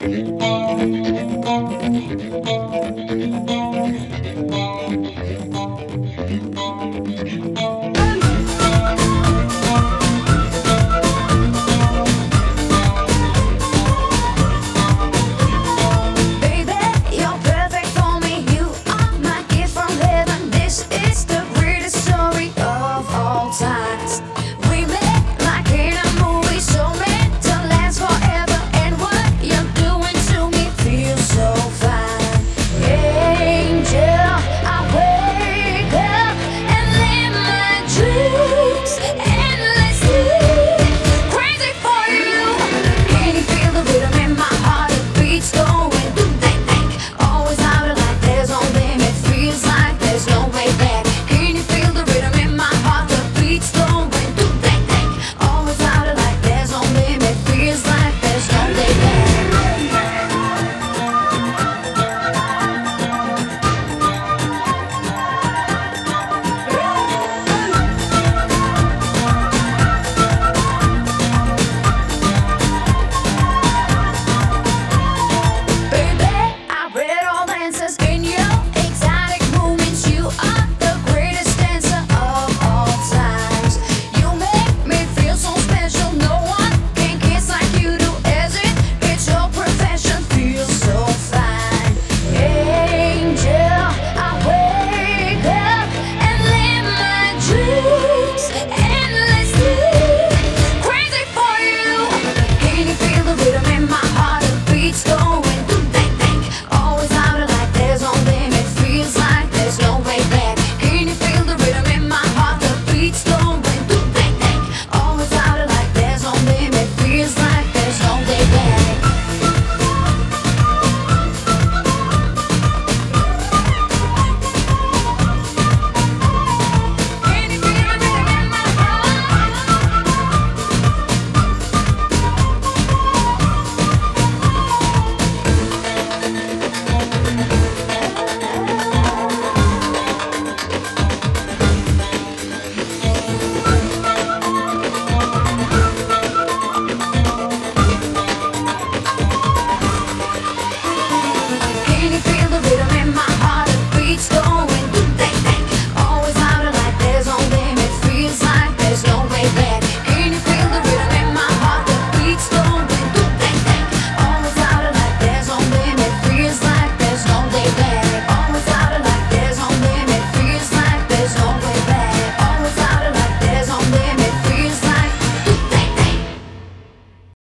You. stone.